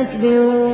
قسيسين